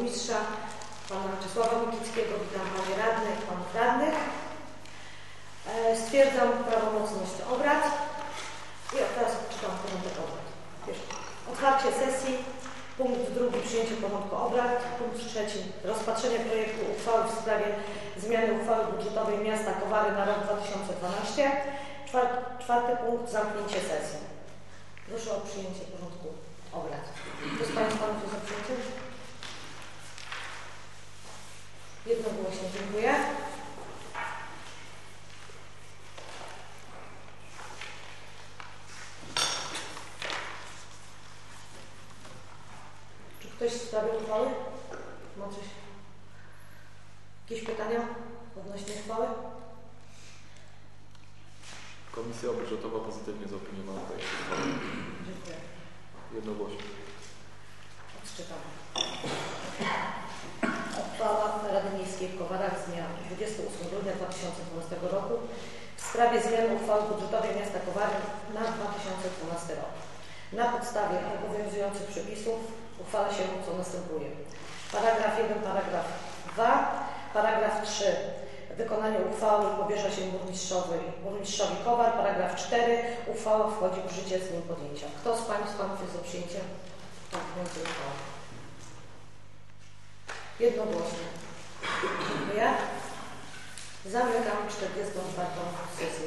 burmistrza, pana Czesława Mikickiego, witam panie radne i panów radnych. E, Stwierdzam prawomocność obrad i teraz odczytam porządek obrad. Otwarcie sesji. Punkt drugi przyjęcie porządku obrad. Punkt trzeci rozpatrzenie projektu uchwały w sprawie zmiany uchwały budżetowej miasta Kowary na rok 2012. Czwarty, czwarty punkt zamknięcie sesji. Proszę o przyjęcie porządku obrad. Kto z Państwa jest za przyjęciem? Jednogłośnie dziękuję. Czy ktoś w sprawie uchwały ma coś? Jakieś pytania odnośnie uchwały? Komisja budżetowa pozytywnie zaopiniowała projekt uchwały. Dziękuję. Jednogłośnie. Odczytam. Uchwała W Kowarach z dnia 28 grudnia 2012 roku w sprawie zmiany uchwały budżetowej miasta Kowary na 2012 rok. Na podstawie obowiązujących przepisów uchwala się co następuje. Paragraf 1, paragraf 2, paragraf 3. Wykonanie uchwały powierza się burmistrzowi, burmistrzowi Kowar. Paragraf 4. Uchwała wchodzi w życie z dniem podjęcia. Kto z Pań z Panów jest za przyjęciem? Tak, uchwały. Jednogłośnie. Zamykam 44. sesję.